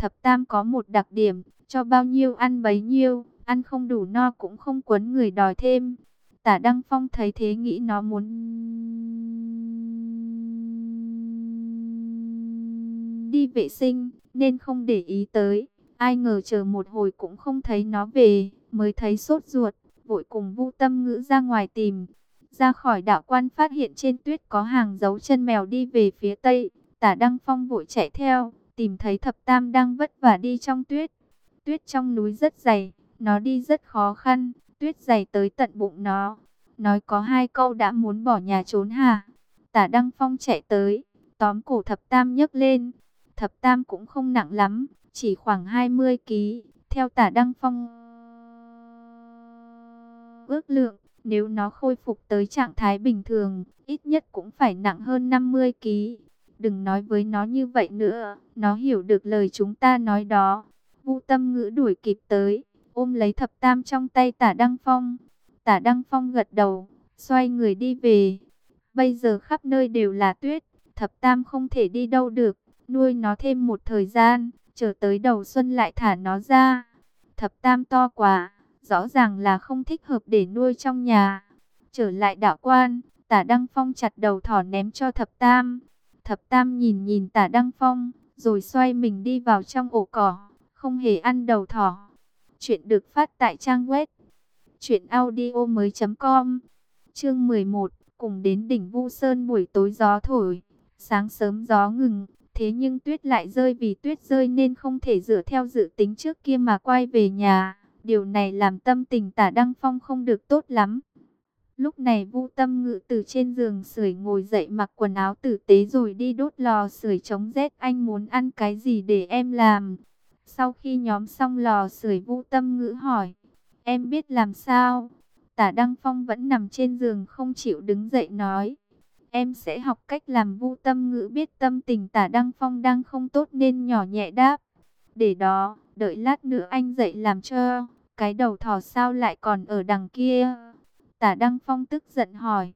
Thập Tam có một đặc điểm, cho bao nhiêu ăn bấy nhiêu, ăn không đủ no cũng không quấn người đòi thêm. Tả Đăng Phong thấy thế nghĩ nó muốn đi vệ sinh, nên không để ý tới. Ai ngờ chờ một hồi cũng không thấy nó về, mới thấy sốt ruột, vội cùng Vu Tâm Ngữ ra ngoài tìm. Ra khỏi đạo quan phát hiện trên tuyết có hàng dấu chân mèo đi về phía tây, Tả Đăng Phong vội chạy theo, tìm thấy Thập Tam đang vất vả đi trong tuyết. Tuyết trong núi rất dày, nó đi rất khó khăn, tuyết dày tới tận bụng nó. Nói có hai câu đã muốn bỏ nhà trốn hà Tả Đăng Phong chạy tới, tóm cổ Thập Tam nhấc lên. Thập Tam cũng không nặng lắm, chỉ khoảng 20 kg. Theo Tả Đăng Phong ước lượng, nếu nó khôi phục tới trạng thái bình thường, ít nhất cũng phải nặng hơn 50 kg. Đừng nói với nó như vậy nữa, nó hiểu được lời chúng ta nói đó. vũ Tâm Ngữ đuổi kịp tới, ôm lấy thập tam trong tay Tả Đăng Phong. Tả Đăng Phong gật đầu, xoay người đi về. Bây giờ khắp nơi đều là tuyết, thập tam không thể đi đâu được, nuôi nó thêm một thời gian, chờ tới đầu xuân lại thả nó ra. Thập tam to quá, rõ ràng là không thích hợp để nuôi trong nhà. Trở lại đạo quan, tả Đăng Phong chặt đầu thỏ ném cho thập tam. Thập tam nhìn nhìn tả Đăng Phong, rồi xoay mình đi vào trong ổ cỏ, không hề ăn đầu thỏ. Chuyện được phát tại trang web truyệnaudiomoi.com. Chương 11, cùng đến đỉnh Vu Sơn buổi tối gió thổi, sáng sớm gió ngừng, thế nhưng tuyết lại rơi vì tuyết rơi nên không thể dựa theo dự tính trước kia mà quay về nhà. Điều này làm tâm tình Tả Đăng Phong không được tốt lắm. Lúc này Vu Tâm Ngự từ trên giường sưởi ngồi dậy mặc quần áo tử tế rồi đi đốt lò sưởi chống rét. Anh muốn ăn cái gì để em làm? Sau khi nhóm xong lò sưởi Vu Tâm Ngữ hỏi, em biết làm sao? Tả Đăng Phong vẫn nằm trên giường không chịu đứng dậy nói, em sẽ học cách làm Vu Tâm Ngữ biết tâm tình Tả Đăng Phong đang không tốt nên nhỏ nhẹ đáp. Để đó, đợi lát nữa anh dậy làm cho, cái đầu thỏ sao lại còn ở đằng kia? Tả Đăng Phong tức giận hỏi,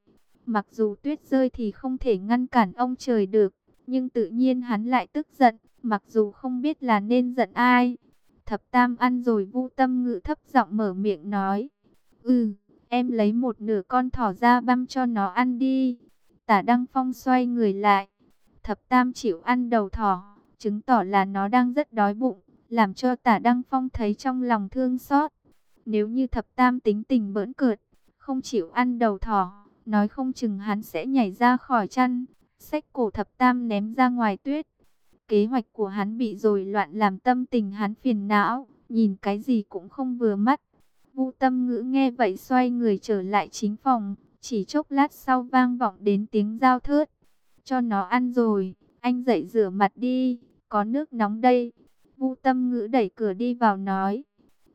mặc dù tuyết rơi thì không thể ngăn cản ông trời được, nhưng tự nhiên hắn lại tức giận, mặc dù không biết là nên giận ai. Thập Tam ăn rồi Vu Tâm Ngữ thấp giọng mở miệng nói, "Ừ, em lấy một nửa con thỏ ra băm cho nó ăn đi." Tả Đăng Phong xoay người lại, Thập Tam chịu ăn đầu thỏ, chứng tỏ là nó đang rất đói bụng, làm cho Tả Đăng Phong thấy trong lòng thương xót. Nếu như Thập Tam tính tình bỡn cợt, không chịu ăn đầu thỏ, nói không chừng hắn sẽ nhảy ra khỏi chăn, xách cổ Thập Tam ném ra ngoài tuyết. Kế hoạch của hắn bị rồi loạn làm tâm tình hắn phiền não, nhìn cái gì cũng không vừa mắt. vũ tâm ngữ nghe vậy xoay người trở lại chính phòng, chỉ chốc lát sau vang vọng đến tiếng giao thớt. Cho nó ăn rồi, anh dậy rửa mặt đi, có nước nóng đây. vũ tâm ngữ đẩy cửa đi vào nói,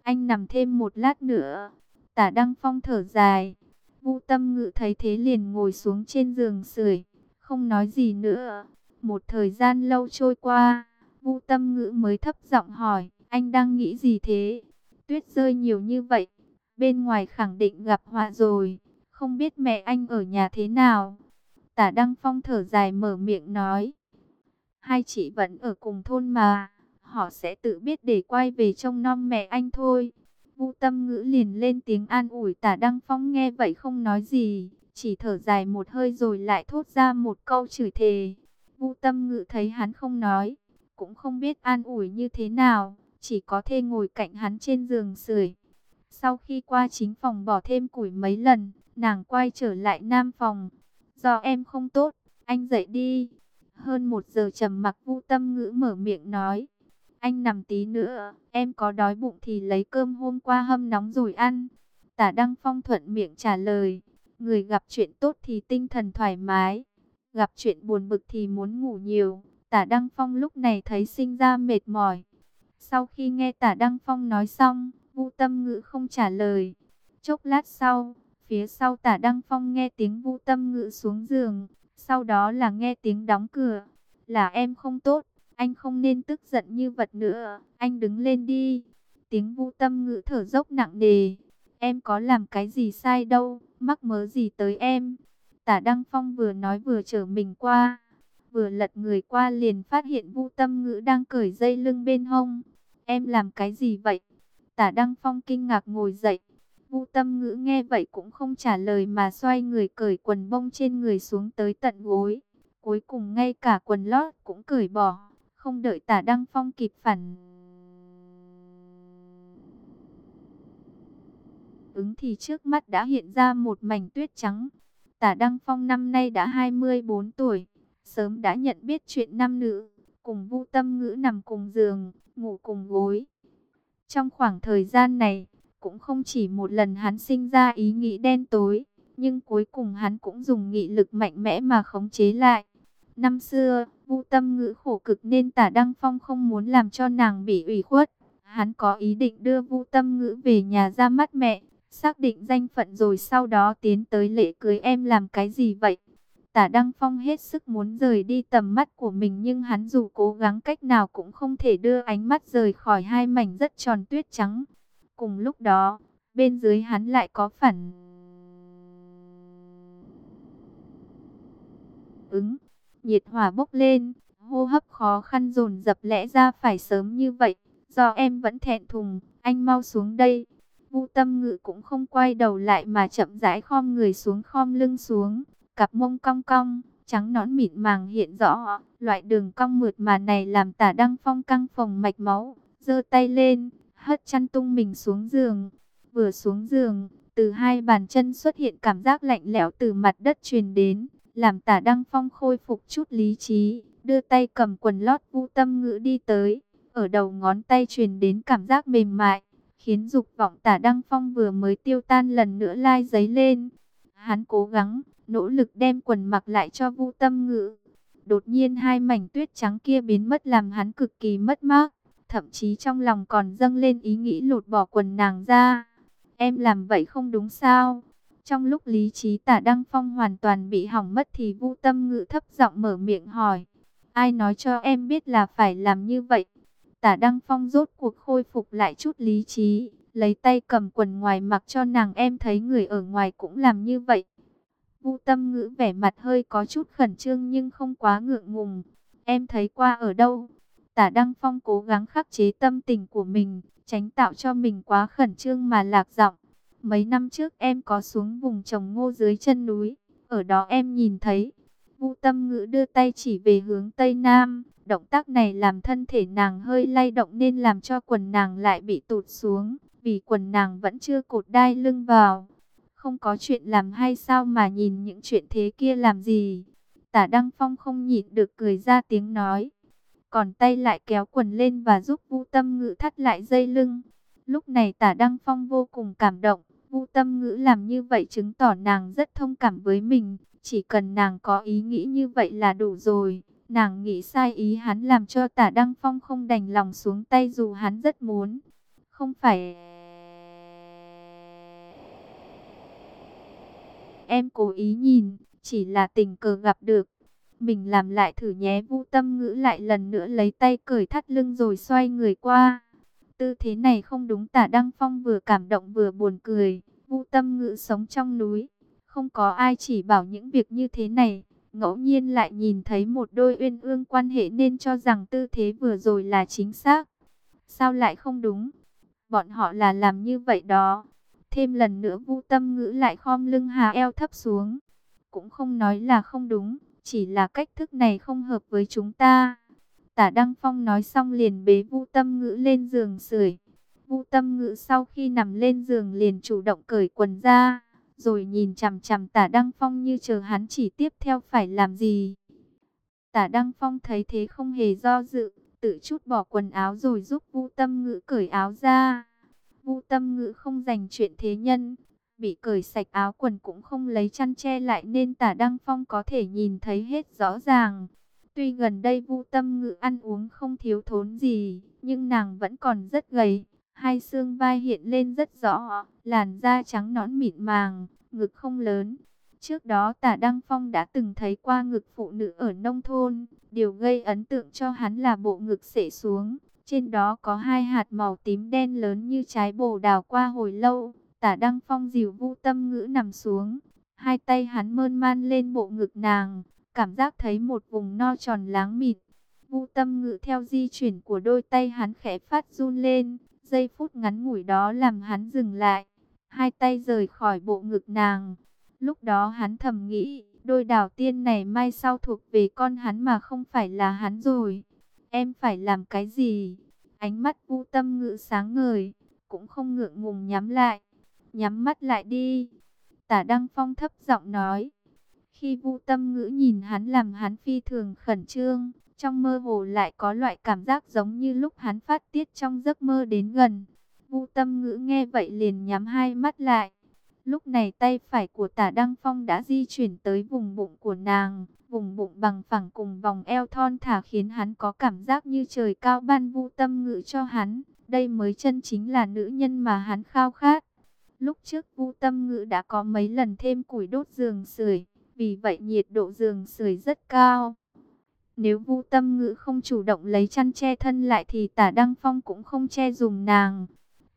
anh nằm thêm một lát nữa. Tả Đăng Phong thở dài, Vu tâm Ngự thấy thế liền ngồi xuống trên giường sưởi, không nói gì nữa. Một thời gian lâu trôi qua, Vu Tâm Ngự mới thấp giọng hỏi, anh đang nghĩ gì thế? Tuyết rơi nhiều như vậy, bên ngoài khẳng định gặp họa rồi, không biết mẹ anh ở nhà thế nào? Tả Đăng Phong thở dài mở miệng nói, hai chị vẫn ở cùng thôn mà, họ sẽ tự biết để quay về trông nom mẹ anh thôi. Vu Tâm Ngữ liền lên tiếng an ủi Tả Đăng Phong nghe vậy không nói gì, chỉ thở dài một hơi rồi lại thốt ra một câu chửi thề. Vu Tâm ngữ thấy hắn không nói, cũng không biết an ủi như thế nào, chỉ có thể ngồi cạnh hắn trên giường sưởi. Sau khi qua chính phòng bỏ thêm củi mấy lần, nàng quay trở lại nam phòng. Do em không tốt, anh dậy đi. Hơn một giờ trầm mặc Vu Tâm Ngữ mở miệng nói, anh nằm tí nữa, em có đói bụng thì lấy cơm hôm qua hâm nóng rồi ăn. Tả Đăng Phong thuận miệng trả lời, người gặp chuyện tốt thì tinh thần thoải mái Gặp chuyện buồn bực thì muốn ngủ nhiều. Tả Đăng Phong lúc này thấy sinh ra mệt mỏi. Sau khi nghe Tả Đăng Phong nói xong, vũ Tâm Ngữ không trả lời. Chốc lát sau, phía sau Tả Đăng Phong nghe tiếng vũ Tâm Ngữ xuống giường, sau đó là nghe tiếng đóng cửa. Là em không tốt, anh không nên tức giận như vật nữa, anh đứng lên đi. Tiếng Vu Tâm Ngữ thở dốc nặng nề. Em có làm cái gì sai đâu, mắc mớ gì tới em. Tả Đăng Phong vừa nói vừa trở mình qua. Vừa lật người qua liền phát hiện Vu Tâm Ngữ đang cởi dây lưng bên hông. Em làm cái gì vậy? Tả Đăng Phong kinh ngạc ngồi dậy. Vu Tâm Ngữ nghe vậy cũng không trả lời mà xoay người cởi quần bông trên người xuống tới tận gối. Cuối cùng ngay cả quần lót cũng cởi bỏ, không đợi Tả Đăng Phong kịp phản ứng thì trước mắt đã hiện ra một mảnh tuyết trắng. Tả Đăng Phong năm nay đã 24 tuổi, sớm đã nhận biết chuyện nam nữ, cùng Vu Tâm Ngữ nằm cùng giường, ngủ cùng gối. Trong khoảng thời gian này, cũng không chỉ một lần hắn sinh ra ý nghĩ đen tối, nhưng cuối cùng hắn cũng dùng nghị lực mạnh mẽ mà khống chế lại. Năm xưa, Vu Tâm Ngữ khổ cực nên Tả Đăng Phong không muốn làm cho nàng bị ủy khuất. Hắn có ý định đưa Vu Tâm Ngữ về nhà ra mắt mẹ, xác định danh phận rồi sau đó tiến tới lễ cưới em làm cái gì vậy? Tả Đăng Phong hết sức muốn rời đi tầm mắt của mình nhưng hắn dù cố gắng cách nào cũng không thể đưa ánh mắt rời khỏi hai mảnh rất tròn tuyết trắng. Cùng lúc đó, bên dưới hắn lại có phản ứng, nhiệt hỏa bốc lên, hô hấp khó khăn dồn dập lẽ ra phải sớm như vậy, do em vẫn thẹn thùng, anh mau xuống đây. Vu Tâm Ngự cũng không quay đầu lại mà chậm rãi khom người xuống khom lưng xuống, cặp mông cong cong, trắng nõn mịn màng hiện rõ, loại đường cong mượt mà này làm Tả Đăng Phong căng phòng mạch máu, giơ tay lên, hất chăn tung mình xuống giường. Vừa xuống giường, từ hai bàn chân xuất hiện cảm giác lạnh lẽo từ mặt đất truyền đến, làm Tả Đăng Phong khôi phục chút lý trí, đưa tay cầm quần lót Vu Tâm Ngữ đi tới, ở đầu ngón tay truyền đến cảm giác mềm mại khiến dục vọng tả Đăng Phong vừa mới tiêu tan lần nữa lai giấy lên. Hắn cố gắng, nỗ lực đem quần mặc lại cho Vu Tâm Ngữ. Đột nhiên hai mảnh tuyết trắng kia biến mất làm hắn cực kỳ mất mát, thậm chí trong lòng còn dâng lên ý nghĩ lột bỏ quần nàng ra. Em làm vậy không đúng sao? Trong lúc lý trí tả Đăng Phong hoàn toàn bị hỏng mất thì Vu Tâm Ngữ thấp giọng mở miệng hỏi. Ai nói cho em biết là phải làm như vậy? Tả Đăng Phong rốt cuộc khôi phục lại chút lý trí, lấy tay cầm quần ngoài mặc cho nàng em thấy người ở ngoài cũng làm như vậy. vũ tâm ngữ vẻ mặt hơi có chút khẩn trương nhưng không quá ngượng ngùng. Em thấy qua ở đâu? Tả Đăng Phong cố gắng khắc chế tâm tình của mình, tránh tạo cho mình quá khẩn trương mà lạc giọng. Mấy năm trước em có xuống vùng trồng ngô dưới chân núi, ở đó em nhìn thấy. Vu tâm ngữ đưa tay chỉ về hướng Tây Nam, Động tác này làm thân thể nàng hơi lay động nên làm cho quần nàng lại bị tụt xuống, vì quần nàng vẫn chưa cột đai lưng vào. Không có chuyện làm hay sao mà nhìn những chuyện thế kia làm gì? Tả Đăng Phong không nhịn được cười ra tiếng nói. Còn tay lại kéo quần lên và giúp Vu Tâm Ngữ thắt lại dây lưng. Lúc này Tả Đăng Phong vô cùng cảm động. Vu Tâm Ngữ làm như vậy chứng tỏ nàng rất thông cảm với mình. Chỉ cần nàng có ý nghĩ như vậy là đủ rồi. Nàng nghĩ sai ý hắn làm cho tả Đăng Phong không đành lòng xuống tay dù hắn rất muốn. Không phải... Em cố ý nhìn, chỉ là tình cờ gặp được. Mình làm lại thử nhé vu tâm ngữ lại lần nữa lấy tay cởi thắt lưng rồi xoay người qua. Tư thế này không đúng tả Đăng Phong vừa cảm động vừa buồn cười. Vu tâm ngữ sống trong núi. Không có ai chỉ bảo những việc như thế này ngẫu nhiên lại nhìn thấy một đôi uyên ương quan hệ nên cho rằng tư thế vừa rồi là chính xác. Sao lại không đúng? Bọn họ là làm như vậy đó. Thêm lần nữa vu tâm ngữ lại khom lưng hà eo thấp xuống. Cũng không nói là không đúng, chỉ là cách thức này không hợp với chúng ta. Tả Đăng Phong nói xong liền bế vu tâm ngữ lên giường sưởi. Vu tâm ngữ sau khi nằm lên giường liền chủ động cởi quần ra rồi nhìn chằm chằm tả Đăng Phong như chờ hắn chỉ tiếp theo phải làm gì. Tả Đăng Phong thấy thế không hề do dự, tự chút bỏ quần áo rồi giúp Vu Tâm Ngữ cởi áo ra. Vu Tâm Ngữ không dành chuyện thế nhân, bị cởi sạch áo quần cũng không lấy chăn che lại nên Tả Đăng Phong có thể nhìn thấy hết rõ ràng. Tuy gần đây Vu Tâm Ngữ ăn uống không thiếu thốn gì, nhưng nàng vẫn còn rất gầy, hai xương vai hiện lên rất rõ, làn da trắng nõn mịn màng, ngực không lớn. Trước đó tả Đăng Phong đã từng thấy qua ngực phụ nữ ở nông thôn, điều gây ấn tượng cho hắn là bộ ngực sể xuống. Trên đó có hai hạt màu tím đen lớn như trái bồ đào qua hồi lâu. Tả Đăng Phong dìu vu tâm ngữ nằm xuống. Hai tay hắn mơn man lên bộ ngực nàng. cảm giác thấy một vùng no tròn láng mịt. Vu tâm ngự theo di chuyển của đôi tay hắn khẽ phát run lên, giây phút ngắn ngủi đó làm hắn dừng lại, hai tay rời khỏi bộ ngực nàng. Lúc đó hắn thầm nghĩ, đôi đào tiên này mai sau thuộc về con hắn mà không phải là hắn rồi. Em phải làm cái gì? Ánh mắt vu tâm ngự sáng ngời, cũng không ngượng ngùng nhắm lại. Nhắm mắt lại đi. Tả Đăng Phong thấp giọng nói. Khi vu tâm ngữ nhìn hắn làm hắn phi thường khẩn trương, trong mơ hồ lại có loại cảm giác giống như lúc hắn phát tiết trong giấc mơ đến gần. Vu tâm ngữ nghe vậy liền nhắm hai mắt lại. Lúc này tay phải của tả Đăng Phong đã di chuyển tới vùng bụng của nàng. Vùng bụng bằng phẳng cùng vòng eo thon thả khiến hắn có cảm giác như trời cao ban vu tâm ngữ cho hắn. Đây mới chân chính là nữ nhân mà hắn khao khát. Lúc trước vu tâm ngữ đã có mấy lần thêm củi đốt giường sưởi, vì vậy nhiệt độ giường sưởi rất cao. Nếu Vu Tâm Ngữ không chủ động lấy chăn che thân lại thì Tả Đăng Phong cũng không che dùm nàng.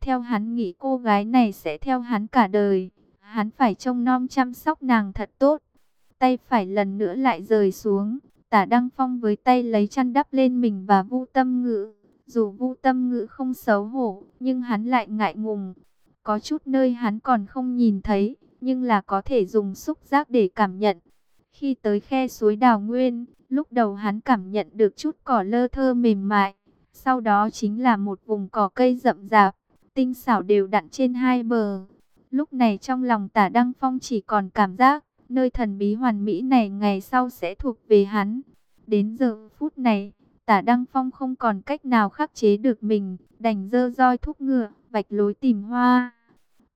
Theo hắn nghĩ cô gái này sẽ theo hắn cả đời, hắn phải trông nom chăm sóc nàng thật tốt. Tay phải lần nữa lại rời xuống, Tả Đăng Phong với tay lấy chăn đắp lên mình và Vu Tâm Ngữ. Dù Vu Tâm Ngữ không xấu hổ, nhưng hắn lại ngại ngùng. Có chút nơi hắn còn không nhìn thấy, nhưng là có thể dùng xúc giác để cảm nhận. Khi tới khe suối đào nguyên, lúc đầu hắn cảm nhận được chút cỏ lơ thơ mềm mại, sau đó chính là một vùng cỏ cây rậm rạp, tinh xảo đều đặn trên hai bờ. Lúc này trong lòng tả Đăng Phong chỉ còn cảm giác, nơi thần bí hoàn mỹ này ngày sau sẽ thuộc về hắn. Đến giờ phút này, tả Đăng Phong không còn cách nào khắc chế được mình, đành dơ roi thúc ngựa, vạch lối tìm hoa.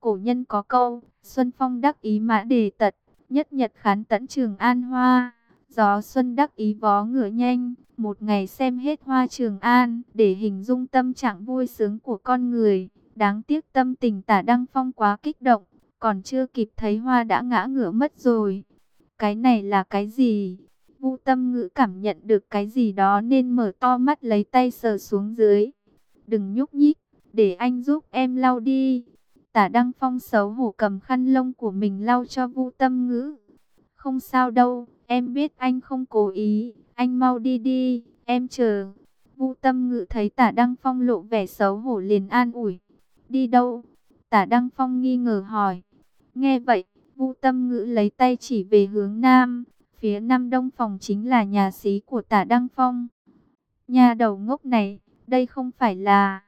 Cổ nhân có câu, Xuân Phong đắc ý mã đề tật, nhất nhật khán tẫn trường an hoa. Gió xuân đắc ý vó ngựa nhanh, một ngày xem hết hoa trường an, để hình dung tâm trạng vui sướng của con người. Đáng tiếc tâm tình tả Đăng Phong quá kích động, còn chưa kịp thấy hoa đã ngã ngựa mất rồi. Cái này là cái gì? Vu tâm ngữ cảm nhận được cái gì đó nên mở to mắt lấy tay sờ xuống dưới. Đừng nhúc nhích, để anh giúp em lau đi. Tả Đăng Phong xấu hổ cầm khăn lông của mình lau cho Vu Tâm Ngữ. Không sao đâu, em biết anh không cố ý, anh mau đi đi, em chờ. Vu Tâm Ngữ thấy Tả Đăng Phong lộ vẻ xấu hổ liền an ủi. Đi đâu? Tả Đăng Phong nghi ngờ hỏi. Nghe vậy, Vu Tâm Ngữ lấy tay chỉ về hướng nam, phía nam đông phòng chính là nhà xí của Tả Đăng Phong. Nhà đầu ngốc này, đây không phải là...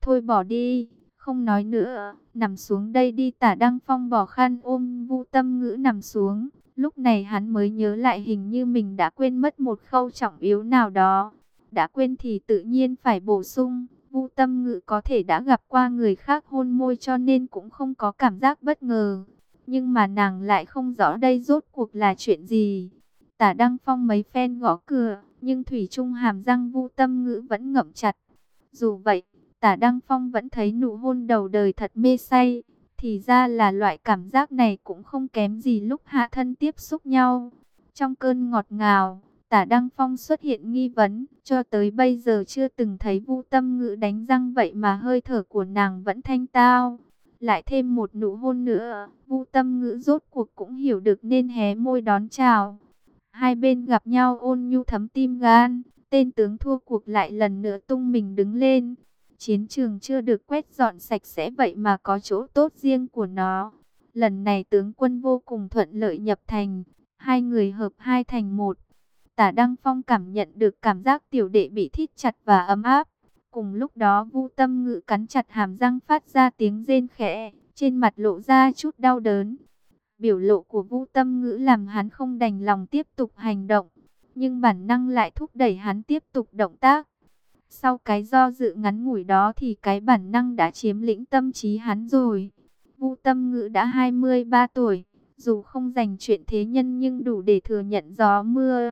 Thôi bỏ đi, không nói nữa, nằm xuống đây đi tả Đăng Phong bỏ khăn ôm vu tâm ngữ nằm xuống. Lúc này hắn mới nhớ lại hình như mình đã quên mất một khâu trọng yếu nào đó. Đã quên thì tự nhiên phải bổ sung. Vu tâm ngữ có thể đã gặp qua người khác hôn môi cho nên cũng không có cảm giác bất ngờ. Nhưng mà nàng lại không rõ đây rốt cuộc là chuyện gì. Tả Đăng Phong mấy phen gõ cửa, nhưng Thủy Trung hàm răng vu tâm ngữ vẫn ngậm chặt. Dù vậy, Tả Đăng Phong vẫn thấy nụ hôn đầu đời thật mê say. Thì ra là loại cảm giác này cũng không kém gì lúc hạ thân tiếp xúc nhau. Trong cơn ngọt ngào, tả Đăng Phong xuất hiện nghi vấn. Cho tới bây giờ chưa từng thấy vu tâm ngữ đánh răng vậy mà hơi thở của nàng vẫn thanh tao. Lại thêm một nụ hôn nữa, vu tâm ngữ rốt cuộc cũng hiểu được nên hé môi đón chào. Hai bên gặp nhau ôn nhu thấm tim gan, tên tướng thua cuộc lại lần nữa tung mình đứng lên. Chiến trường chưa được quét dọn sạch sẽ vậy mà có chỗ tốt riêng của nó. Lần này tướng quân vô cùng thuận lợi nhập thành, hai người hợp hai thành một. Tả Đăng Phong cảm nhận được cảm giác tiểu đệ bị thít chặt và ấm áp. Cùng lúc đó Vu Tâm Ngự cắn chặt hàm răng phát ra tiếng rên khẽ, trên mặt lộ ra chút đau đớn. Biểu lộ của Vu Tâm Ngữ làm hắn không đành lòng tiếp tục hành động, nhưng bản năng lại thúc đẩy hắn tiếp tục động tác. Sau cái do dự ngắn ngủi đó thì cái bản năng đã chiếm lĩnh tâm trí hắn rồi. Vu Tâm Ngữ đã 23 tuổi, dù không dành chuyện thế nhân nhưng đủ để thừa nhận gió mưa.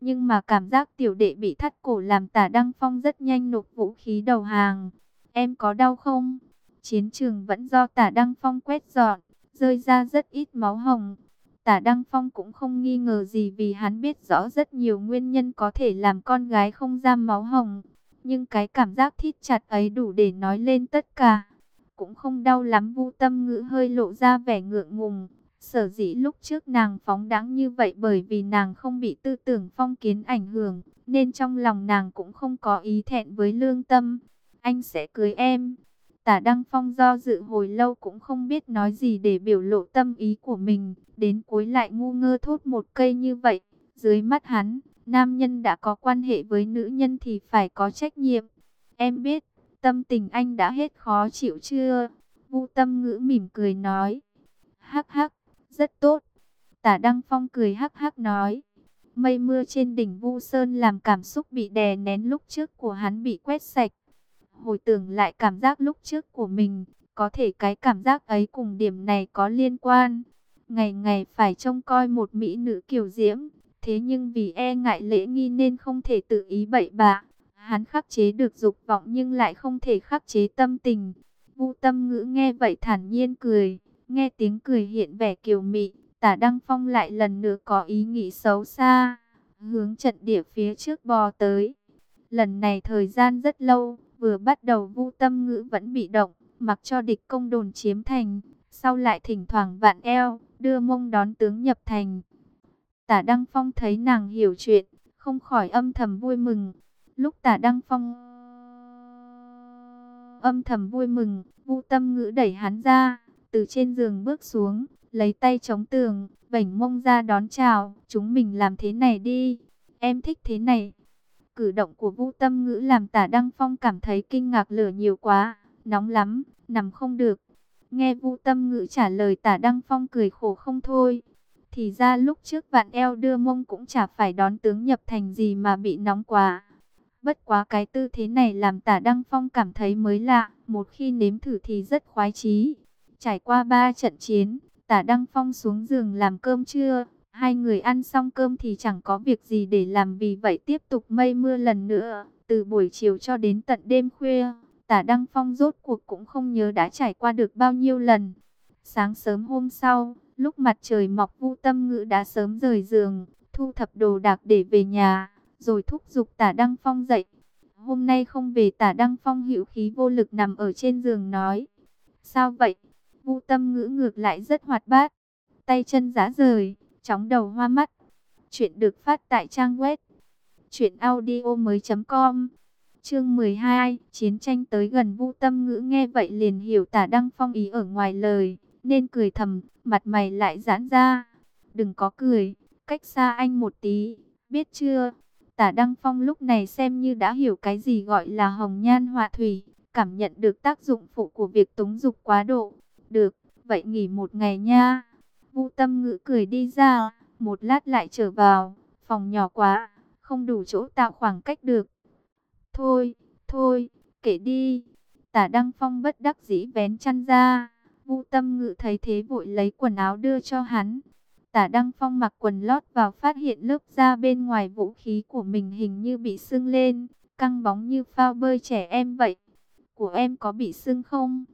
Nhưng mà cảm giác tiểu đệ bị thắt cổ làm tả Đăng Phong rất nhanh nộp vũ khí đầu hàng. Em có đau không? Chiến trường vẫn do tả Đăng Phong quét dọn, rơi ra rất ít máu hồng. Tả Đăng Phong cũng không nghi ngờ gì vì hắn biết rõ rất nhiều nguyên nhân có thể làm con gái không ra máu hồng. Nhưng cái cảm giác thít chặt ấy đủ để nói lên tất cả. Cũng không đau lắm vu tâm ngữ hơi lộ ra vẻ ngượng ngùng. Sở dĩ lúc trước nàng phóng đáng như vậy bởi vì nàng không bị tư tưởng phong kiến ảnh hưởng, nên trong lòng nàng cũng không có ý thẹn với lương tâm. Anh sẽ cưới em. Tả Đăng Phong do dự hồi lâu cũng không biết nói gì để biểu lộ tâm ý của mình, đến cuối lại ngu ngơ thốt một cây như vậy. Dưới mắt hắn, nam nhân đã có quan hệ với nữ nhân thì phải có trách nhiệm. Em biết, tâm tình anh đã hết khó chịu chưa? Vu tâm ngữ mỉm cười nói. Hắc hắc, rất tốt. Tả Đăng Phong cười hắc hắc nói. Mây mưa trên đỉnh Vu Sơn làm cảm xúc bị đè nén lúc trước của hắn bị quét sạch. Hồi tưởng lại cảm giác lúc trước của mình, có thể cái cảm giác ấy cùng điểm này có liên quan. Ngày ngày phải trông coi một mỹ nữ kiều diễm, thế nhưng vì e ngại lễ nghi nên không thể tự ý bậy bạ. Hắn khắc chế được dục vọng nhưng lại không thể khắc chế tâm tình. Vu tâm ngữ nghe vậy thản nhiên cười, nghe tiếng cười hiện vẻ kiều mị, tả Đăng Phong lại lần nữa có ý nghĩ xấu xa, hướng trận địa phía trước bò tới. Lần này thời gian rất lâu, vừa bắt đầu vu tâm ngữ vẫn bị động, mặc cho địch công đồn chiếm thành, sau lại thỉnh thoảng vạn eo, đưa mông đón tướng nhập thành. Tả Đăng Phong thấy nàng hiểu chuyện, không khỏi âm thầm vui mừng. Lúc tả Đăng Phong âm thầm vui mừng, vu tâm ngữ đẩy hắn ra, từ trên giường bước xuống, lấy tay chống tường, vảnh mông ra đón chào, chúng mình làm thế này đi, em thích thế này. Cử động của Vu Tâm Ngữ làm Tả Đăng Phong cảm thấy kinh ngạc lửa nhiều quá, nóng lắm, nằm không được. Nghe Vu Tâm Ngữ trả lời Tả Đăng Phong cười khổ không thôi. Thì ra lúc trước vạn eo đưa mông cũng chả phải đón tướng nhập thành gì mà bị nóng quá. Bất quá cái tư thế này làm Tả Đăng Phong cảm thấy mới lạ, một khi nếm thử thì rất khoái chí. Trải qua ba trận chiến, Tả Đăng Phong xuống giường làm cơm trưa, Hai người ăn xong cơm thì chẳng có việc gì để làm vì vậy tiếp tục mây mưa lần nữa. Từ buổi chiều cho đến tận đêm khuya, tả Đăng Phong rốt cuộc cũng không nhớ đã trải qua được bao nhiêu lần. Sáng sớm hôm sau, lúc mặt trời mọc vu tâm ngữ đã sớm rời giường, thu thập đồ đạc để về nhà, rồi thúc giục tả Đăng Phong dậy. Hôm nay không về tả Đăng Phong hữu khí vô lực nằm ở trên giường nói. Sao vậy? Vu tâm ngữ ngược lại rất hoạt bát, tay chân giá rời chóng đầu hoa mắt. Chuyện được phát tại trang web truyệnaudiomoi.com. Chương 12, chiến tranh tới gần Vu Tâm Ngữ nghe vậy liền hiểu Tả Đăng Phong ý ở ngoài lời, nên cười thầm, mặt mày lại giãn ra. Đừng có cười, cách xa anh một tí, biết chưa? Tả Đăng Phong lúc này xem như đã hiểu cái gì gọi là hồng nhan họa thủy, cảm nhận được tác dụng phụ của việc túng dục quá độ. Được, vậy nghỉ một ngày nha. vũ tâm ngữ cười đi ra, một lát lại trở vào, phòng nhỏ quá, không đủ chỗ tạo khoảng cách được. Thôi, thôi, kể đi. Tả Đăng Phong bất đắc dĩ vén chăn ra. Vu tâm Ngự thấy thế vội lấy quần áo đưa cho hắn. Tả Đăng Phong mặc quần lót vào phát hiện lớp da bên ngoài vũ khí của mình hình như bị sưng lên, căng bóng như phao bơi trẻ em vậy. Của em có bị sưng không?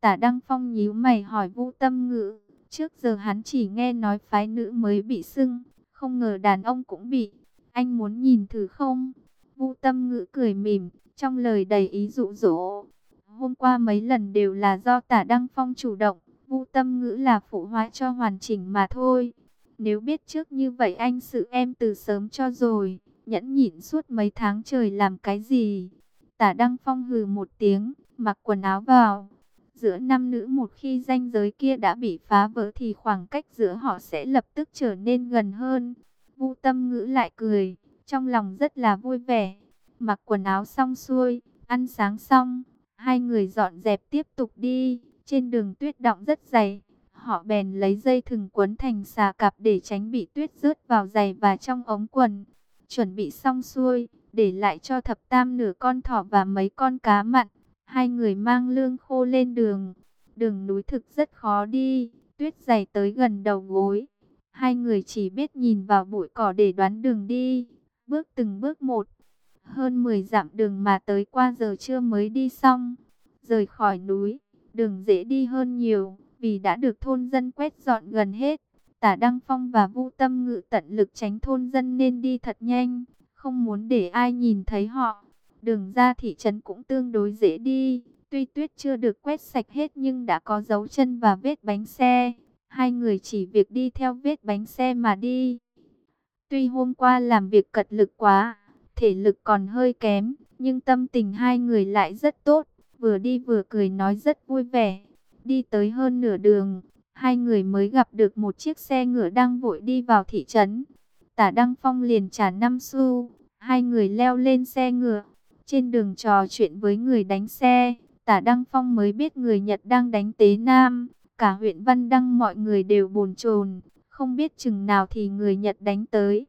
Tả Đăng Phong nhíu mày hỏi Vu Tâm Ngữ. Trước giờ hắn chỉ nghe nói phái nữ mới bị sưng, không ngờ đàn ông cũng bị. Anh muốn nhìn thử không? Vu tâm ngữ cười mỉm, trong lời đầy ý dụ dỗ. Hôm qua mấy lần đều là do tả Đăng Phong chủ động, Vu tâm ngữ là phụ hóa cho hoàn chỉnh mà thôi. Nếu biết trước như vậy anh sự em từ sớm cho rồi, nhẫn nhịn suốt mấy tháng trời làm cái gì? Tả Đăng Phong hừ một tiếng, mặc quần áo vào, giữa nam nữ một khi ranh giới kia đã bị phá vỡ thì khoảng cách giữa họ sẽ lập tức trở nên gần hơn. vũ tâm ngữ lại cười, trong lòng rất là vui vẻ. Mặc quần áo xong xuôi, ăn sáng xong, hai người dọn dẹp tiếp tục đi. Trên đường tuyết động rất dày, họ bèn lấy dây thừng quấn thành xà cạp để tránh bị tuyết rớt vào giày và trong ống quần. Chuẩn bị xong xuôi, để lại cho thập tam nửa con thỏ và mấy con cá mặn. Hai người mang lương khô lên đường. Đường núi thực rất khó đi, tuyết dày tới gần đầu gối. Hai người chỉ biết nhìn vào bụi cỏ để đoán đường đi, bước từng bước một. Hơn 10 dặm đường mà tới qua giờ trưa mới đi xong. Rời khỏi núi, đường dễ đi hơn nhiều, vì đã được thôn dân quét dọn gần hết. Tả Đăng Phong và Vu Tâm Ngự tận lực tránh thôn dân nên đi thật nhanh, không muốn để ai nhìn thấy họ. Đường ra thị trấn cũng tương đối dễ đi, tuy tuyết chưa được quét sạch hết nhưng đã có dấu chân và vết bánh xe. Hai người chỉ việc đi theo vết bánh xe mà đi. Tuy hôm qua làm việc cật lực quá, thể lực còn hơi kém, nhưng tâm tình hai người lại rất tốt, vừa đi vừa cười nói rất vui vẻ. Đi tới hơn nửa đường, hai người mới gặp được một chiếc xe ngựa đang vội đi vào thị trấn. Tả Đăng Phong liền trả năm xu, hai người leo lên xe ngựa. Trên đường trò chuyện với người đánh xe, Tả Đăng Phong mới biết người Nhật đang đánh Tế Nam. Cả huyện Văn Đăng mọi người đều bồn chồn, không biết chừng nào thì người Nhật đánh tới.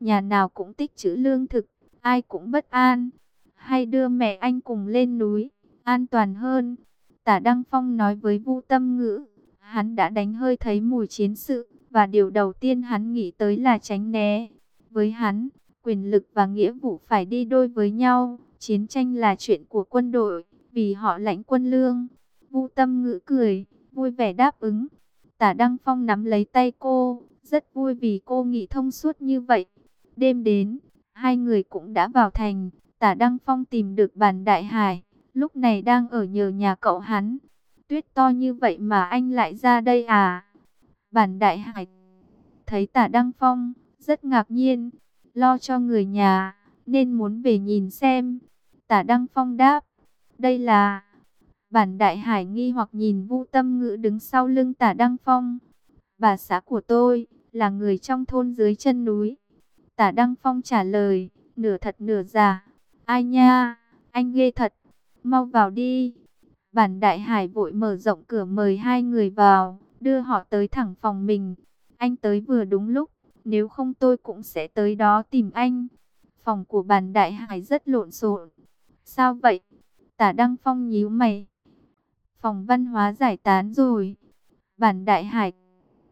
Nhà nào cũng tích trữ lương thực, ai cũng bất an. Hay đưa mẹ anh cùng lên núi, an toàn hơn. Tả Đăng Phong nói với Vu Tâm Ngữ, hắn đã đánh hơi thấy mùi chiến sự, và điều đầu tiên hắn nghĩ tới là tránh né. Với hắn, quyền lực và nghĩa vụ phải đi đôi với nhau, chiến tranh là chuyện của quân đội, vì họ lãnh quân lương. Vu Tâm Ngữ cười, vui vẻ đáp ứng. Tả Đăng Phong nắm lấy tay cô, rất vui vì cô nghĩ thông suốt như vậy. Đêm đến, hai người cũng đã vào thành, Tả Đăng Phong tìm được bàn đại hải, lúc này đang ở nhờ nhà cậu hắn. Tuyết to như vậy mà anh lại ra đây à? Bản đại hải thấy tả Đăng Phong, rất ngạc nhiên, lo cho người nhà, nên muốn về nhìn xem. Tả Đăng Phong đáp, đây là... Bản đại hải nghi hoặc nhìn Vu Tâm Ngữ đứng sau lưng Tả Đăng Phong. Bà xã của tôi là người trong thôn dưới chân núi. Tả Đăng Phong trả lời, nửa thật nửa giả. Ai nha, anh ghê thật, mau vào đi. Bản đại hải vội mở rộng cửa mời hai người vào, đưa họ tới thẳng phòng mình. Anh tới vừa đúng lúc, nếu không tôi cũng sẽ tới đó tìm anh. Phòng của bản đại hải rất lộn xộn. Sao vậy? Tả Đăng Phong nhíu mày. Phòng văn hóa giải tán rồi. Bản đại hải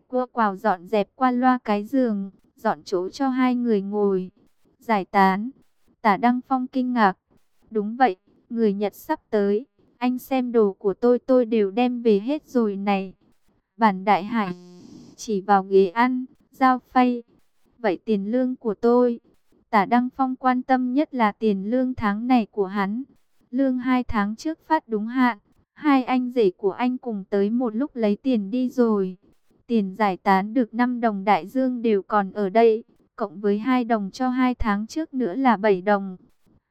cua quào dọn dẹp qua loa cái giường, dọn chỗ cho hai người ngồi. Giải tán. Tả Đăng Phong kinh ngạc. Đúng vậy, người Nhật sắp tới. Anh xem đồ của tôi tôi đều đem về hết rồi này. Bản đại hải chỉ vào ghế ăn, giao phay. Vậy tiền lương của tôi. Tả Đăng Phong quan tâm nhất là tiền lương tháng này của hắn. Lương hai tháng trước phát đúng hạn. Hai anh rể của anh cùng tới một lúc lấy tiền đi rồi. Tiền giải tán được 5 đồng đại dương đều còn ở đây. Cộng với 2 đồng cho hai tháng trước nữa là 7 đồng.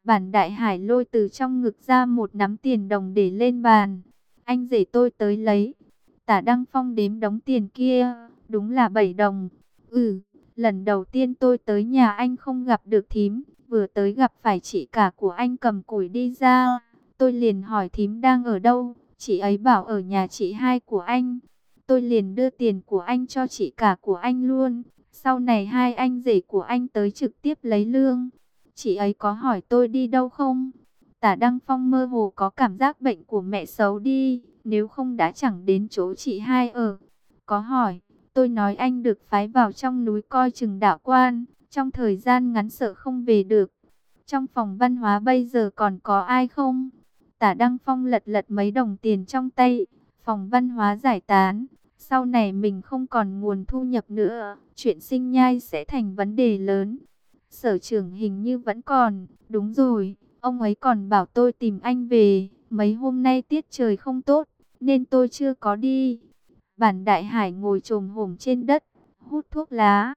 Bản đại hải lôi từ trong ngực ra một nắm tiền đồng để lên bàn. Anh rể tôi tới lấy. Tả Đăng Phong đếm đóng tiền kia. Đúng là 7 đồng. Ừ, lần đầu tiên tôi tới nhà anh không gặp được thím. Vừa tới gặp phải chị cả của anh cầm củi đi ra. Tôi liền hỏi thím đang ở đâu. Chị ấy bảo ở nhà chị hai của anh. Tôi liền đưa tiền của anh cho chị cả của anh luôn. Sau này hai anh rể của anh tới trực tiếp lấy lương. Chị ấy có hỏi tôi đi đâu không? Tả Đăng Phong mơ hồ có cảm giác bệnh của mẹ xấu đi. Nếu không đã chẳng đến chỗ chị hai ở. Có hỏi, tôi nói anh được phái vào trong núi coi chừng đạo quan. Trong thời gian ngắn sợ không về được. Trong phòng văn hóa bây giờ còn có ai không? Tả Đăng Phong lật lật mấy đồng tiền trong tay. Phòng văn hóa giải tán. Sau này mình không còn nguồn thu nhập nữa. Chuyện sinh nhai sẽ thành vấn đề lớn. Sở trưởng hình như vẫn còn. Đúng rồi. Ông ấy còn bảo tôi tìm anh về. Mấy hôm nay tiết trời không tốt. Nên tôi chưa có đi. Bản đại hải ngồi trồm hổm trên đất. Hút thuốc lá.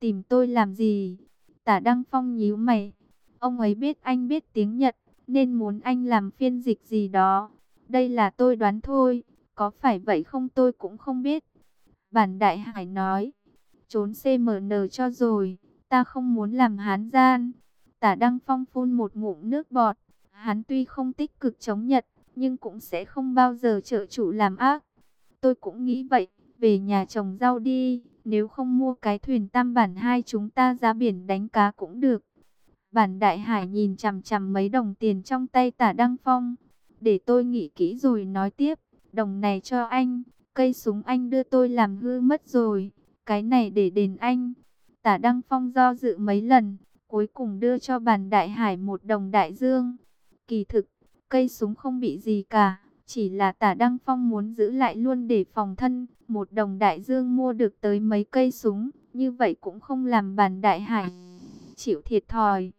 Tìm tôi làm gì? Tả Đăng Phong nhíu mày. Ông ấy biết anh biết tiếng Nhật, nên muốn anh làm phiên dịch gì đó. Đây là tôi đoán thôi, có phải vậy không tôi cũng không biết. Bản Đại Hải nói, trốn CMN cho rồi, ta không muốn làm hán gian. Tả Đăng Phong phun một ngụm nước bọt, hắn tuy không tích cực chống Nhật, nhưng cũng sẽ không bao giờ trợ chủ làm ác. Tôi cũng nghĩ vậy, về nhà trồng rau đi, nếu không mua cái thuyền tam bản hai chúng ta ra biển đánh cá cũng được. Bản đại hải nhìn chằm chằm mấy đồng tiền trong tay tả Đăng Phong. Để tôi nghĩ kỹ rồi nói tiếp. Đồng này cho anh. Cây súng anh đưa tôi làm hư mất rồi. Cái này để đền anh. Tả Đăng Phong do dự mấy lần. Cuối cùng đưa cho bản đại hải một đồng đại dương. Kỳ thực, cây súng không bị gì cả. Chỉ là tả Đăng Phong muốn giữ lại luôn để phòng thân. Một đồng đại dương mua được tới mấy cây súng. Như vậy cũng không làm bản đại hải chịu thiệt thòi.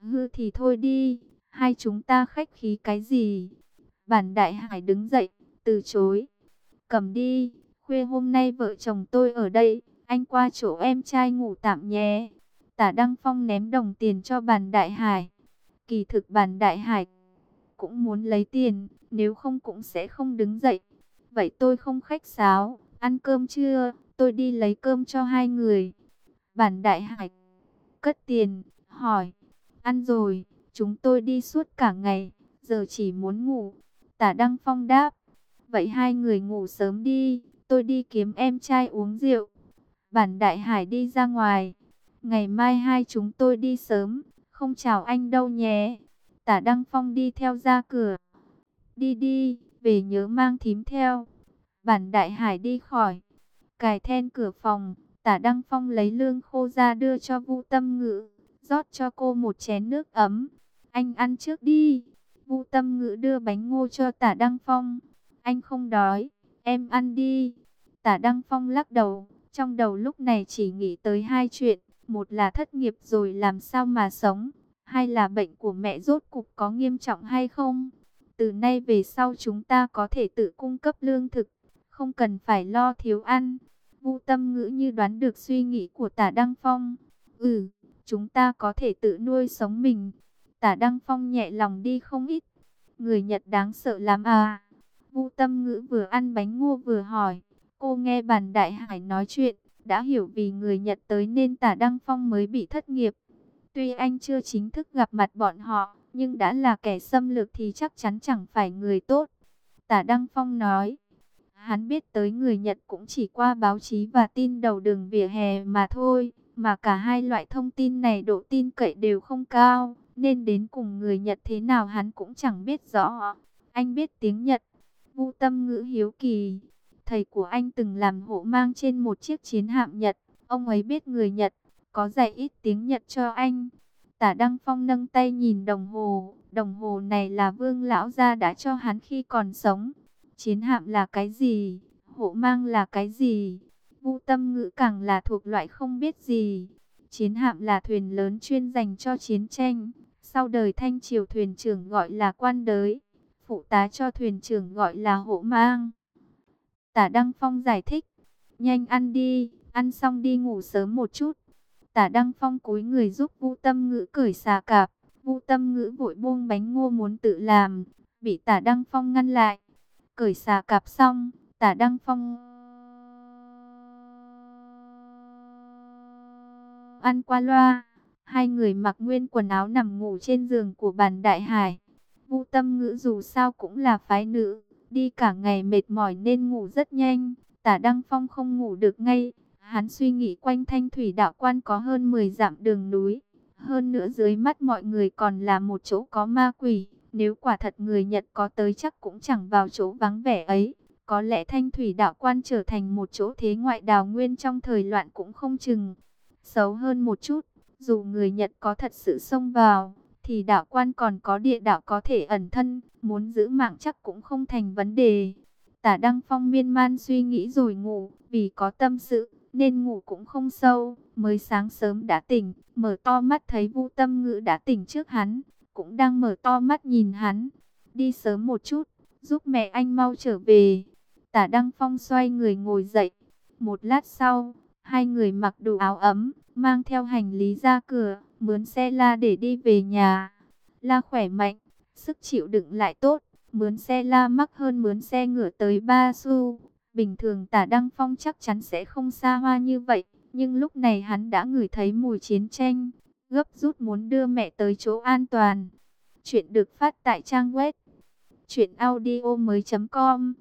Hư thì thôi đi, hai chúng ta khách khí cái gì? Bản đại hải đứng dậy, từ chối. Cầm đi, Khuya hôm nay vợ chồng tôi ở đây, anh qua chỗ em trai ngủ tạm nhé. Tả Đăng Phong ném đồng tiền cho bàn đại hải. Kỳ thực bàn đại hải cũng muốn lấy tiền, nếu không cũng sẽ không đứng dậy. Vậy tôi không khách sáo, ăn cơm chưa, tôi đi lấy cơm cho hai người. Bản đại hải cất tiền, hỏi, ăn rồi, chúng tôi đi suốt cả ngày, giờ chỉ muốn ngủ. Tả Đăng Phong đáp, vậy hai người ngủ sớm đi, tôi đi kiếm em trai uống rượu. Bản đại hải đi ra ngoài, ngày mai hai chúng tôi đi sớm, không chào anh đâu nhé. Tả Đăng Phong đi theo ra cửa. Đi đi, về nhớ mang thím theo. Bản đại hải đi khỏi. Cài then cửa phòng, tả Đăng Phong lấy lương khô ra đưa cho Vu Tâm Ngữ. rót cho cô một chén nước ấm. Anh ăn trước đi. Vu Tâm Ngữ đưa bánh ngô cho tả Đăng Phong. Anh không đói, em ăn đi. Tả Đăng Phong lắc đầu, trong đầu lúc này chỉ nghĩ tới hai chuyện. Một là thất nghiệp rồi làm sao mà sống. Hai là bệnh của mẹ rốt cục có nghiêm trọng hay không. Từ nay về sau chúng ta có thể tự cung cấp lương thực, không cần phải lo thiếu ăn. Vu tâm ngữ như đoán được suy nghĩ của tả Đăng Phong. Ừ, chúng ta có thể tự nuôi sống mình. Tả Đăng Phong nhẹ lòng đi không ít. Người Nhật đáng sợ lắm à. Vu tâm ngữ vừa ăn bánh ngô vừa hỏi. Cô nghe bàn đại hải nói chuyện, đã hiểu vì người Nhật tới nên tả Đăng Phong mới bị thất nghiệp. Tuy anh chưa chính thức gặp mặt bọn họ, nhưng đã là kẻ xâm lược thì chắc chắn chẳng phải người tốt. Tả Đăng Phong nói, hắn biết tới người Nhật cũng chỉ qua báo chí và tin đầu đường vỉa hè mà thôi, mà cả hai loại thông tin này độ tin cậy đều không cao, nên đến cùng người Nhật thế nào hắn cũng chẳng biết rõ. Anh biết tiếng Nhật, vu tâm ngữ hiếu kỳ, thầy của anh từng làm hộ mang trên một chiếc chiến hạm Nhật, ông ấy biết người Nhật, có dạy ít tiếng Nhật cho anh. Tả Đăng Phong nâng tay nhìn đồng hồ, đồng hồ này là vương lão gia đã cho hắn khi còn sống. Chiến hạm là cái gì? Hộ mang là cái gì? Vu tâm ngữ càng là thuộc loại không biết gì. Chiến hạm là thuyền lớn chuyên dành cho chiến tranh. Sau đời thanh triều thuyền trưởng gọi là quan đới. Phụ tá cho thuyền trưởng gọi là hộ mang. Tả Đăng Phong giải thích. Nhanh ăn đi, ăn xong đi ngủ sớm một chút. Tả Đăng Phong cúi người giúp Vu Tâm Ngữ cởi xà cạp. Vu Tâm Ngữ vội buông bánh ngô muốn tự làm, bị Tả Đăng Phong ngăn lại. Cởi xà cạp xong, Tả Đăng Phong ăn qua loa. Hai người mặc nguyên quần áo nằm ngủ trên giường của bàn đại hải. vũ Tâm Ngữ dù sao cũng là phái nữ, đi cả ngày mệt mỏi nên ngủ rất nhanh. Tả Đăng Phong không ngủ được ngay, Hắn suy nghĩ quanh thanh thủy đạo quan có hơn 10 dặm đường núi. Hơn nữa dưới mắt mọi người còn là một chỗ có ma quỷ. Nếu quả thật người Nhật có tới chắc cũng chẳng vào chỗ vắng vẻ ấy. Có lẽ thanh thủy đạo quan trở thành một chỗ thế ngoại đào nguyên trong thời loạn cũng không chừng. Xấu hơn một chút, dù người Nhật có thật sự xông vào, thì đạo quan còn có địa đạo có thể ẩn thân, muốn giữ mạng chắc cũng không thành vấn đề. Tả Đăng Phong miên man suy nghĩ rồi ngủ, vì có tâm sự, nên ngủ cũng không sâu, mới sáng sớm đã tỉnh, mở to mắt thấy Vu Tâm Ngữ đã tỉnh trước hắn, cũng đang mở to mắt nhìn hắn. Đi sớm một chút, giúp mẹ anh mau trở về. Tả Đăng Phong xoay người ngồi dậy. Một lát sau, hai người mặc đủ áo ấm, mang theo hành lý ra cửa, mướn xe la để đi về nhà. La khỏe mạnh, sức chịu đựng lại tốt, mướn xe la mắc hơn mướn xe ngựa tới ba xu. Bình thường tả Đăng Phong chắc chắn sẽ không xa hoa như vậy, nhưng lúc này hắn đã ngửi thấy mùi chiến tranh, gấp rút muốn đưa mẹ tới chỗ an toàn. Chuyện được phát tại trang web truyệnaudiomoi.com.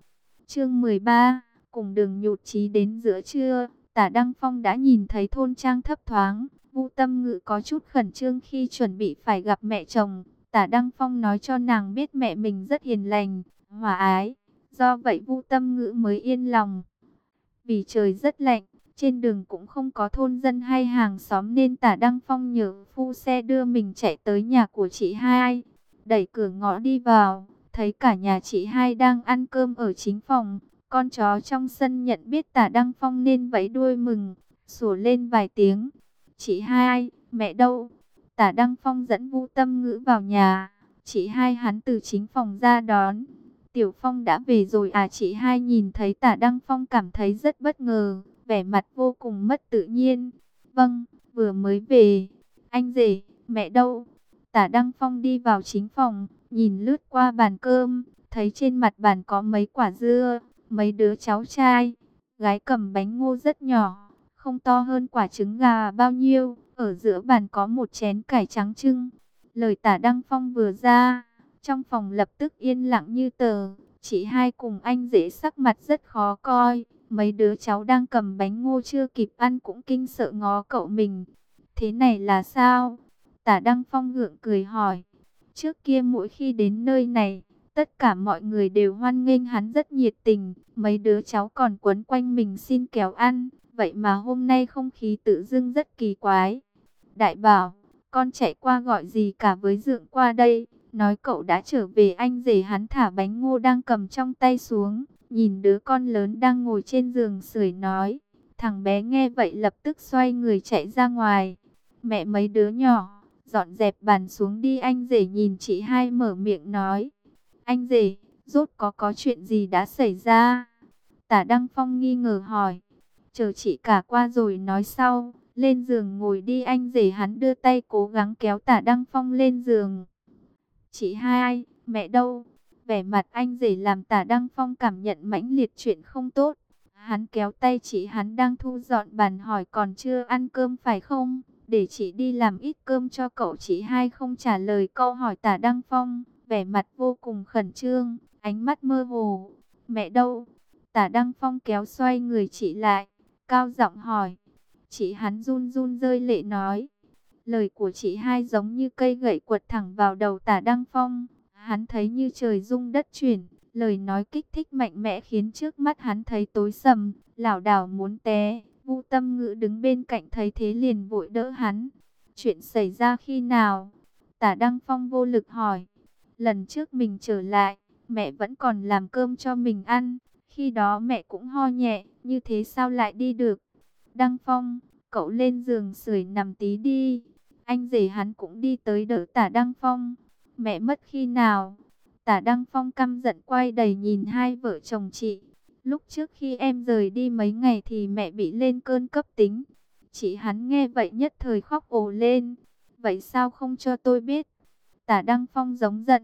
Chương 13, cùng đường nhụt chí đến giữa trưa, Tả Đăng Phong đã nhìn thấy thôn trang thấp thoáng, Vu Tâm Ngự có chút khẩn trương khi chuẩn bị phải gặp mẹ chồng. Tả Đăng Phong nói cho nàng biết mẹ mình rất hiền lành, hòa ái Do vậy Vu Tâm Ngữ mới yên lòng. Vì trời rất lạnh, trên đường cũng không có thôn dân hay hàng xóm nên Tả Đăng Phong nhờ phu xe đưa mình chạy tới nhà của chị hai. Đẩy cửa ngõ đi vào, thấy cả nhà chị hai đang ăn cơm ở chính phòng. Con chó trong sân nhận biết Tả Đăng Phong nên vẫy đuôi mừng, sủa lên vài tiếng. Chị hai, mẹ đâu? Tả Đăng Phong dẫn vũ Tâm Ngữ vào nhà. Chị hai hắn từ chính phòng ra đón. Tiểu Phong đã về rồi à chị hai nhìn thấy tả Đăng Phong cảm thấy rất bất ngờ, vẻ mặt vô cùng mất tự nhiên. Vâng, vừa mới về. Anh rể, mẹ đâu? Tả Đăng Phong đi vào chính phòng, nhìn lướt qua bàn cơm, thấy trên mặt bàn có mấy quả dưa, mấy đứa cháu trai. Gái cầm bánh ngô rất nhỏ, không to hơn quả trứng gà bao nhiêu. Ở giữa bàn có một chén cải trắng trưng. Lời tả Đăng Phong vừa ra, trong phòng lập tức yên lặng như tờ. Chị hai cùng anh dễ sắc mặt rất khó coi. Mấy đứa cháu đang cầm bánh ngô chưa kịp ăn cũng kinh sợ ngó cậu mình. Thế này là sao? Tả Đăng Phong gượng cười hỏi. Trước kia mỗi khi đến nơi này, tất cả mọi người đều hoan nghênh hắn rất nhiệt tình. Mấy đứa cháu còn quấn quanh mình xin kéo ăn. Vậy mà hôm nay không khí tự dưng rất kỳ quái. Đại bảo, con chạy qua gọi gì cả với dượng qua đây. Nói cậu đã trở về anh rể hắn thả bánh ngô đang cầm trong tay xuống. Nhìn đứa con lớn đang ngồi trên giường sưởi nói. Thằng bé nghe vậy lập tức xoay người chạy ra ngoài. Mẹ mấy đứa nhỏ, dọn dẹp bàn xuống đi anh rể nhìn chị hai mở miệng nói. Anh rể, rốt có có chuyện gì đã xảy ra? Tả Đăng Phong nghi ngờ hỏi. Chờ chị cả qua rồi nói sau. Lên giường ngồi đi anh rể hắn đưa tay cố gắng kéo tả Đăng Phong lên giường. Chị hai, mẹ đâu? Vẻ mặt anh rể làm tả Đăng Phong cảm nhận mãnh liệt chuyện không tốt. Hắn kéo tay chị hắn đang thu dọn bàn hỏi còn chưa ăn cơm phải không? Để chị đi làm ít cơm cho cậu chị hai không trả lời câu hỏi tả Đăng Phong. Vẻ mặt vô cùng khẩn trương, ánh mắt mơ hồ. Mẹ đâu? Tả Đăng Phong kéo xoay người chị lại, cao giọng hỏi. Chị hắn run run rơi lệ nói. Lời của chị hai giống như cây gậy quật thẳng vào đầu tả Đăng Phong. Hắn thấy như trời rung đất chuyển. Lời nói kích thích mạnh mẽ khiến trước mắt hắn thấy tối sầm, lảo đảo muốn té. Vu tâm ngữ đứng bên cạnh thấy thế liền vội đỡ hắn. Chuyện xảy ra khi nào? Tả Đăng Phong vô lực hỏi. Lần trước mình trở lại, mẹ vẫn còn làm cơm cho mình ăn. Khi đó mẹ cũng ho nhẹ, như thế sao lại đi được? Đăng Phong, cậu lên giường sưởi nằm tí đi. Anh rể hắn cũng đi tới đỡ tả Đăng Phong. Mẹ mất khi nào? Tả Đăng Phong căm giận quay đầy nhìn hai vợ chồng chị. Lúc trước khi em rời đi mấy ngày thì mẹ bị lên cơn cấp tính. Chị hắn nghe vậy nhất thời khóc ồ lên. Vậy sao không cho tôi biết? Tả Đăng Phong giống giận.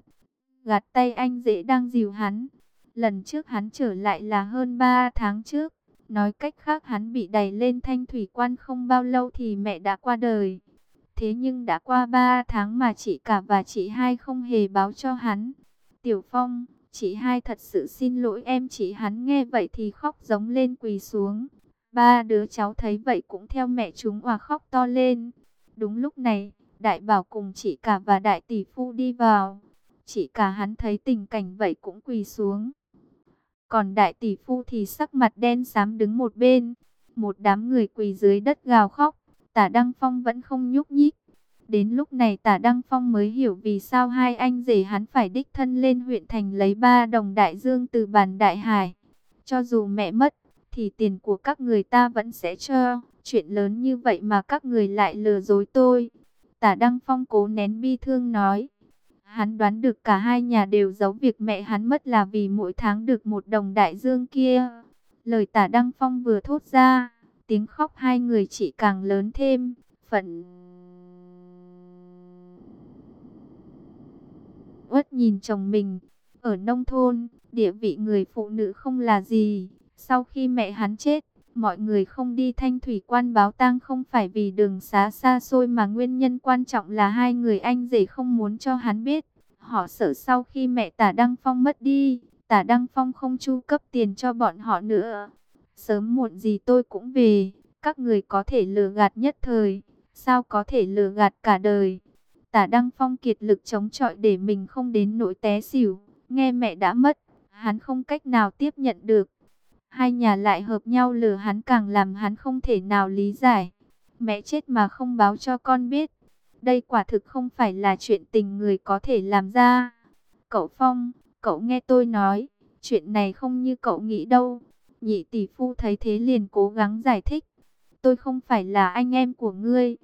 Gạt tay anh dễ đang dìu hắn. Lần trước hắn trở lại là hơn 3 tháng trước. Nói cách khác hắn bị đẩy lên thanh thủy quan không bao lâu thì mẹ đã qua đời. Thế nhưng đã qua 3 tháng mà chị cả và chị hai không hề báo cho hắn. Tiểu Phong, chị hai thật sự xin lỗi em chị hắn nghe vậy thì khóc giống lên quỳ xuống. Ba đứa cháu thấy vậy cũng theo mẹ chúng hòa khóc to lên. Đúng lúc này, đại bảo cùng chị cả và đại tỷ phu đi vào. Chị cả hắn thấy tình cảnh vậy cũng quỳ xuống. Còn đại tỷ phu thì sắc mặt đen xám đứng một bên. Một đám người quỳ dưới đất gào khóc. Tả Đăng Phong vẫn không nhúc nhích. Đến lúc này tả Đăng Phong mới hiểu vì sao hai anh rể hắn phải đích thân lên huyện thành lấy ba đồng đại dương từ bàn đại hải. Cho dù mẹ mất, thì tiền của các người ta vẫn sẽ cho. Chuyện lớn như vậy mà các người lại lừa dối tôi. Tả Đăng Phong cố nén bi thương nói. Hắn đoán được cả hai nhà đều giấu việc mẹ hắn mất là vì mỗi tháng được một đồng đại dương kia. Lời tả Đăng Phong vừa thốt ra, tiếng khóc hai người chỉ càng lớn thêm, phận... Uất nhìn chồng mình, ở nông thôn, địa vị người phụ nữ không là gì. Sau khi mẹ hắn chết, mọi người không đi thanh thủy quan báo tang không phải vì đường xá xa xôi mà nguyên nhân quan trọng là hai người anh rể không muốn cho hắn biết. Họ sợ sau khi mẹ tả Đăng Phong mất đi, tả Đăng Phong không chu cấp tiền cho bọn họ nữa. Sớm muộn gì tôi cũng về, các người có thể lừa gạt nhất thời, sao có thể lừa gạt cả đời. Tả Đăng Phong kiệt lực chống chọi để mình không đến nỗi té xỉu, nghe mẹ đã mất, hắn không cách nào tiếp nhận được. Hai nhà lại hợp nhau lừa hắn càng làm hắn không thể nào lý giải. Mẹ chết mà không báo cho con biết. Đây quả thực không phải là chuyện tình người có thể làm ra. Cậu Phong, cậu nghe tôi nói, chuyện này không như cậu nghĩ đâu. Nhị tỷ phu thấy thế liền cố gắng giải thích. Tôi không phải là anh em của ngươi.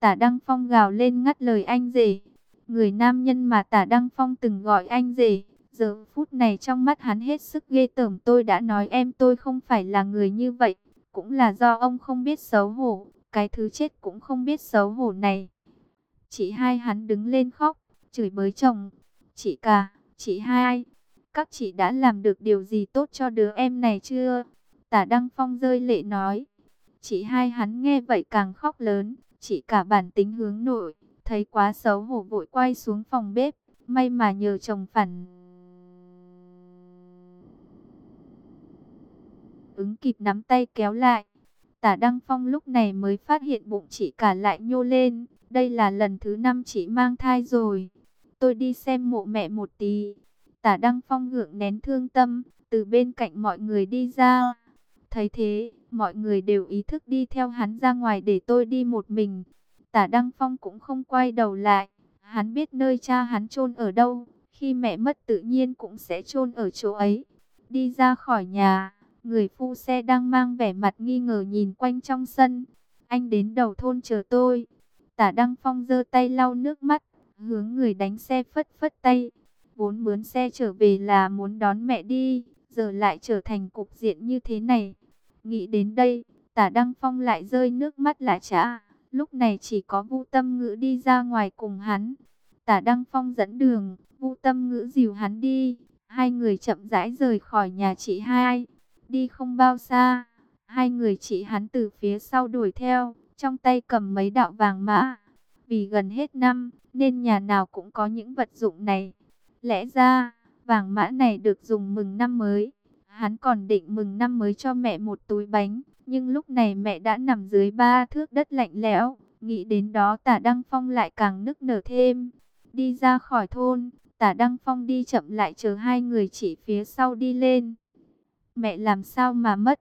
Tả Đăng Phong gào lên ngắt lời anh rể. Người nam nhân mà Tả Đăng Phong từng gọi anh rể, Giờ phút này trong mắt hắn hết sức ghê tởm tôi đã nói em tôi không phải là người như vậy. Cũng là do ông không biết xấu hổ, cái thứ chết cũng không biết xấu hổ này. Chị hai hắn đứng lên khóc, chửi bới chồng. Chị cả, chị hai, các chị đã làm được điều gì tốt cho đứa em này chưa? Tả Đăng Phong rơi lệ nói. Chị hai hắn nghe vậy càng khóc lớn, chị cả bản tính hướng nội, thấy quá xấu hổ vội quay xuống phòng bếp, may mà nhờ chồng phản. Ứng kịp nắm tay kéo lại. Tả Đăng Phong lúc này mới phát hiện bụng chị cả lại nhô lên, đây là lần thứ năm chị mang thai rồi. Tôi đi xem mộ mẹ một tí. Tả Đăng Phong ngượng nén thương tâm, từ bên cạnh mọi người đi ra. Thấy thế, mọi người đều ý thức đi theo hắn ra ngoài để tôi đi một mình. Tả Đăng Phong cũng không quay đầu lại. Hắn biết nơi cha hắn chôn ở đâu, khi mẹ mất tự nhiên cũng sẽ chôn ở chỗ ấy. Đi ra khỏi nhà, người phu xe đang mang vẻ mặt nghi ngờ nhìn quanh trong sân. Anh đến đầu thôn chờ tôi. Tả Đăng Phong giơ tay lau nước mắt, hướng người đánh xe phất phất tay. Vốn mướn xe trở về là muốn đón mẹ đi, giờ lại trở thành cục diện như thế này. Nghĩ đến đây, tả Đăng Phong lại rơi nước mắt lạ trả. Lúc này chỉ có Vu Tâm Ngữ đi ra ngoài cùng hắn. Tả Đăng Phong dẫn đường, Vu Tâm Ngữ dìu hắn đi. Hai người chậm rãi rời khỏi nhà chị hai. Đi không bao xa, hai người chị hắn từ phía sau đuổi theo, trong tay cầm mấy đạo vàng mã. Vì gần hết năm, nên nhà nào cũng có những vật dụng này. Lẽ ra, vàng mã này được dùng mừng năm mới. Hắn còn định mừng năm mới cho mẹ một túi bánh. Nhưng lúc này mẹ đã nằm dưới ba thước đất lạnh lẽo. Nghĩ đến đó tả Đăng Phong lại càng nức nở thêm. Đi ra khỏi thôn, tả Đăng Phong đi chậm lại chờ hai người chỉ phía sau đi lên. Mẹ làm sao mà mất?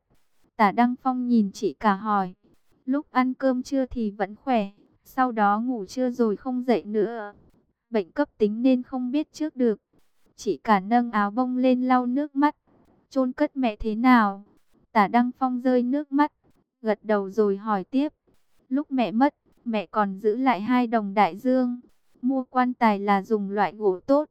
Tả Đăng Phong nhìn chị cả hỏi. Lúc ăn cơm trưa thì vẫn khỏe. Sau đó ngủ trưa rồi không dậy nữa. Bệnh cấp tính nên không biết trước được. Chị cả nâng áo bông lên lau nước mắt. chôn cất mẹ thế nào? Tả Đăng Phong rơi nước mắt. Gật đầu rồi hỏi tiếp. Lúc mẹ mất, mẹ còn giữ lại hai đồng đại dương. Mua quan tài là dùng loại gỗ tốt.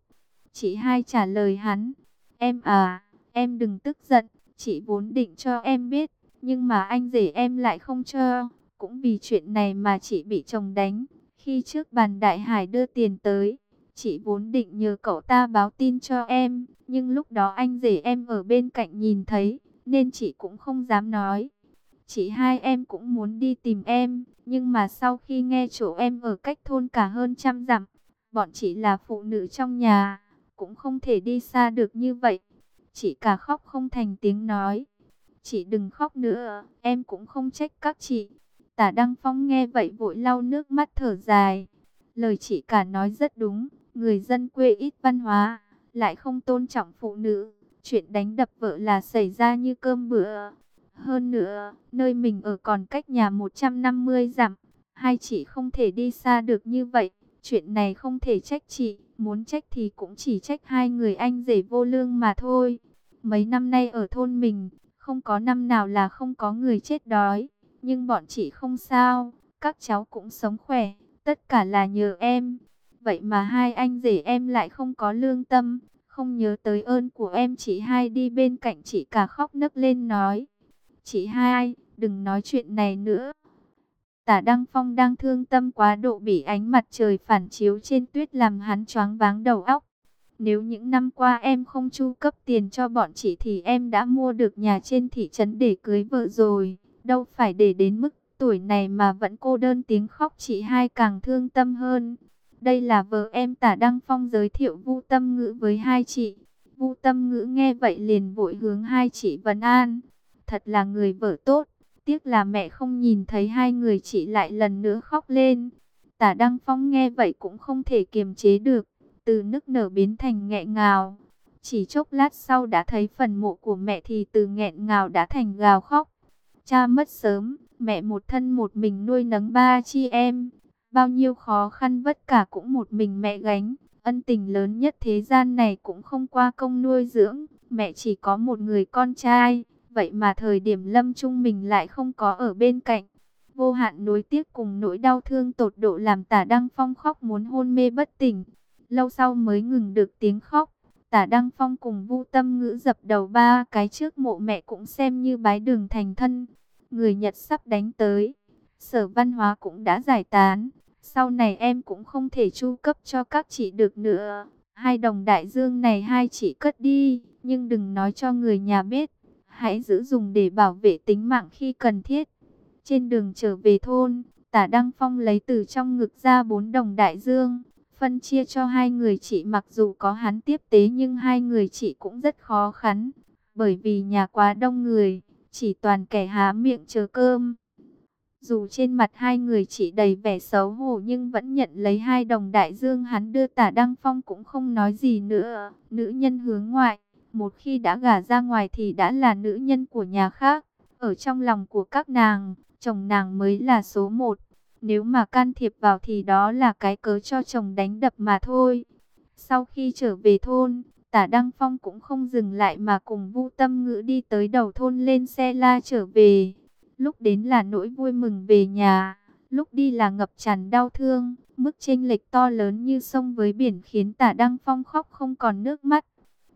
Chị hai trả lời hắn. Em à, em đừng tức giận. Chị vốn định cho em biết. Nhưng mà anh rể em lại không cho. Cũng vì chuyện này mà chị bị chồng đánh. Khi trước bàn đại hải đưa tiền tới, chị vốn định nhờ cậu ta báo tin cho em. Nhưng lúc đó anh rể em ở bên cạnh nhìn thấy, nên chị cũng không dám nói. Chị hai em cũng muốn đi tìm em, nhưng mà sau khi nghe chỗ em ở cách thôn cả hơn trăm dặm, bọn chị là phụ nữ trong nhà, cũng không thể đi xa được như vậy. Chị cả khóc không thành tiếng nói. Chị đừng khóc nữa, em cũng không trách các chị. Tả Đăng Phong nghe vậy vội lau nước mắt thở dài. Lời chị cả nói rất đúng, người dân quê ít văn hóa, lại không tôn trọng phụ nữ. Chuyện đánh đập vợ là xảy ra như cơm bữa. Hơn nữa, nơi mình ở còn cách nhà 150 dặm, hai chị không thể đi xa được như vậy. Chuyện này không thể trách chị, muốn trách thì cũng chỉ trách hai người anh rể vô lương mà thôi. Mấy năm nay ở thôn mình, không có năm nào là không có người chết đói. Nhưng bọn chị không sao, các cháu cũng sống khỏe, tất cả là nhờ em. Vậy mà hai anh rể em lại không có lương tâm, không nhớ tới ơn của em chị hai đi bên cạnh chị cả khóc nấc lên nói. Chị hai, đừng nói chuyện này nữa. Tả Đăng Phong đang thương tâm quá độ bị ánh mặt trời phản chiếu trên tuyết làm hắn choáng váng đầu óc. Nếu những năm qua em không chu cấp tiền cho bọn chị thì em đã mua được nhà trên thị trấn để cưới vợ rồi. Đâu phải để đến mức tuổi này mà vẫn cô đơn tiếng khóc chị hai càng thương tâm hơn. Đây là vợ em, tả Đăng Phong giới thiệu Vu Tâm Ngữ với hai chị. Vu Tâm Ngữ nghe vậy liền vội hướng hai chị Vân an. Thật là người vợ tốt. Tiếc là mẹ không nhìn thấy hai người chị lại lần nữa khóc lên. Tả Đăng Phong nghe vậy cũng không thể kiềm chế được. Từ nức nở biến thành nghẹn ngào. Chỉ chốc lát sau đã thấy phần mộ của mẹ thì từ nghẹn ngào đã thành gào khóc. Cha mất sớm, mẹ một thân một mình nuôi nấng ba chi em. Bao nhiêu khó khăn vất cả cũng một mình mẹ gánh. Ân tình lớn nhất thế gian này cũng không qua công nuôi dưỡng. Mẹ chỉ có một người con trai. Vậy mà thời điểm lâm chung mình lại không có ở bên cạnh. Vô hạn nối tiếc cùng nỗi đau thương tột độ làm tả Đăng Phong khóc muốn hôn mê bất tỉnh. Lâu sau mới ngừng được tiếng khóc. Tả Đăng Phong cùng Vu Tâm Ngữ dập đầu ba cái trước mộ mẹ cũng xem như bái đường thành thân. Người Nhật sắp đánh tới, sở văn hóa cũng đã giải tán. Sau này em cũng không thể chu cấp cho các chị được nữa. Hai đồng đại dương này hai chị cất đi, nhưng đừng nói cho người nhà biết. Hãy giữ dùng để bảo vệ tính mạng khi cần thiết. Trên đường trở về thôn, tả Đăng Phong lấy từ trong ngực ra bốn đồng đại dương. Phân chia cho hai người chị mặc dù có hắn tiếp tế nhưng hai người chị cũng rất khó khăn. Bởi vì nhà quá đông người, chỉ toàn kẻ há miệng chờ cơm. Dù trên mặt hai người chỉ đầy vẻ xấu hổ nhưng vẫn nhận lấy hai đồng đại dương hắn đưa tả Đăng Phong cũng không nói gì nữa. Nữ nhân hướng ngoại, một khi đã gả ra ngoài thì đã là nữ nhân của nhà khác. Ở trong lòng của các nàng, chồng nàng mới là số một. Nếu mà can thiệp vào thì đó là cái cớ cho chồng đánh đập mà thôi. Sau khi trở về thôn, tả Đăng Phong cũng không dừng lại mà cùng Vu Tâm Ngữ đi tới đầu thôn lên xe la trở về. Lúc đến là nỗi vui mừng về nhà, lúc đi là ngập tràn đau thương. Mức chênh lệch to lớn như sông với biển khiến tả Đăng Phong khóc không còn nước mắt.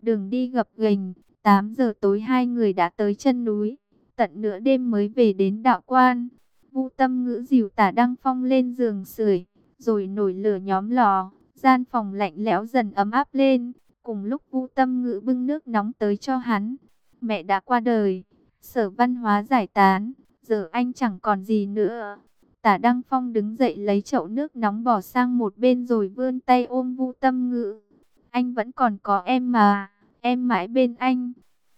Đường đi gập ghềnh, 8 giờ tối hai người đã tới chân núi. Tận nửa đêm mới về đến đạo quan. vũ tâm ngữ dìu tả Đăng Phong lên giường sưởi, rồi nổi lửa nhóm lò. Gian phòng lạnh lẽo dần ấm áp lên. Cùng lúc vũ tâm ngữ bưng nước nóng tới cho hắn. Mẹ đã qua đời, sở văn hóa giải tán, giờ anh chẳng còn gì nữa. Tả Đăng Phong đứng dậy lấy chậu nước nóng bỏ sang một bên rồi vươn tay ôm vũ Tâm Ngữ. Anh vẫn còn có em mà, em mãi bên anh.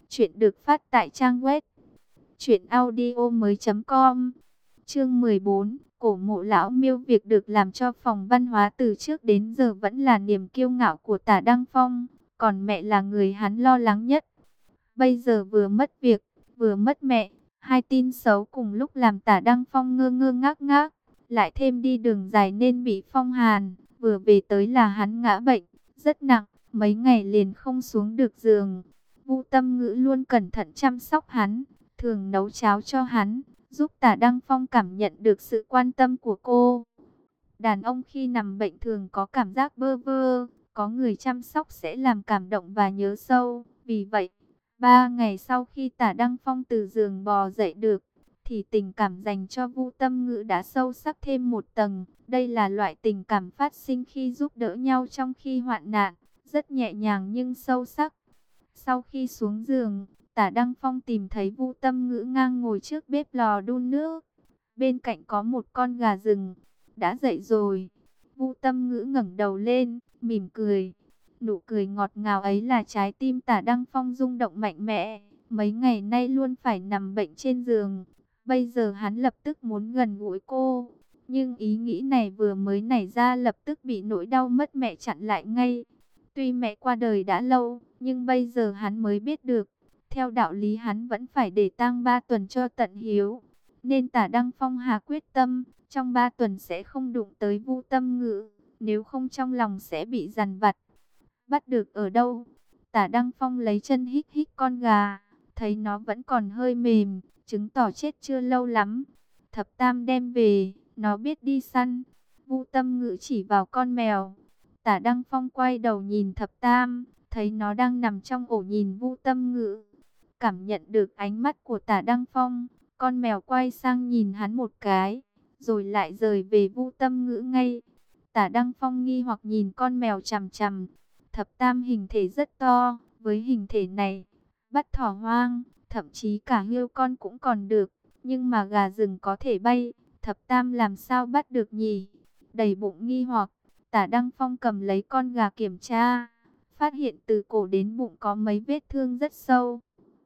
Chuyện được phát tại trang web truyệnaudiomoi.com. Chương 14, cổ mộ lão Miêu việc được làm cho phòng văn hóa từ trước đến giờ vẫn là niềm kiêu ngạo của Tả Đăng Phong, còn mẹ là người hắn lo lắng nhất. Bây giờ vừa mất việc, vừa mất mẹ, Hai tin xấu cùng lúc làm tả Đăng Phong ngơ ngơ ngác ngác, lại thêm đi đường dài nên bị phong hàn, vừa về tới là hắn ngã bệnh, rất nặng, mấy ngày liền không xuống được giường. Vu Tâm Ngữ luôn cẩn thận chăm sóc hắn, thường nấu cháo cho hắn, giúp tả Đăng Phong cảm nhận được sự quan tâm của cô. Đàn ông khi nằm bệnh thường có cảm giác bơ vơ, có người chăm sóc sẽ làm cảm động và nhớ sâu, vì vậy Ba ngày sau khi tả Đăng Phong từ giường bò dậy được, thì tình cảm dành cho Vu Tâm Ngữ đã sâu sắc thêm một tầng. Đây là loại tình cảm phát sinh khi giúp đỡ nhau trong khi hoạn nạn, rất nhẹ nhàng nhưng sâu sắc. Sau khi xuống giường, tả Đăng Phong tìm thấy Vu Tâm Ngữ ngang ngồi trước bếp lò đun nước. Bên cạnh có một con gà rừng, đã dậy rồi. Vu Tâm Ngữ ngẩng đầu lên, mỉm cười. Nụ cười ngọt ngào ấy là trái tim tả Đăng Phong rung động mạnh mẽ. Mấy ngày nay luôn phải nằm bệnh trên giường. Bây giờ hắn lập tức muốn gần gũi cô. Nhưng ý nghĩ này vừa mới nảy ra lập tức bị nỗi đau mất mẹ chặn lại ngay. Tuy mẹ qua đời đã lâu, nhưng bây giờ hắn mới biết được. Theo đạo lý hắn vẫn phải để tang ba tuần cho tận hiếu. Nên tả Đăng Phong hà quyết tâm, trong ba tuần sẽ không đụng tới vu tâm ngữ. Nếu không trong lòng sẽ bị dằn vặt bắt được ở đâu? Tả Đăng Phong lấy chân hít hít con gà, thấy nó vẫn còn hơi mềm, chứng tỏ chết chưa lâu lắm. Thập Tam đem về, nó biết đi săn. Vu Tâm Ngữ chỉ vào con mèo. Tả Đăng Phong quay đầu nhìn Thập Tam, thấy nó đang nằm trong ổ nhìn Vu Tâm Ngữ. Cảm nhận được ánh mắt của Tả Đăng Phong, con mèo quay sang nhìn hắn một cái, rồi lại rời về Vu Tâm Ngữ ngay. Tả Đăng Phong nghi hoặc nhìn con mèo chằm chằm, Thập tam hình thể rất to, với hình thể này, bắt thỏ hoang, thậm chí cả hươu con cũng còn được, nhưng mà gà rừng có thể bay, thập tam làm sao bắt được nhỉ? Đầy bụng nghi hoặc, tả Đăng Phong cầm lấy con gà kiểm tra, phát hiện từ cổ đến bụng có mấy vết thương rất sâu,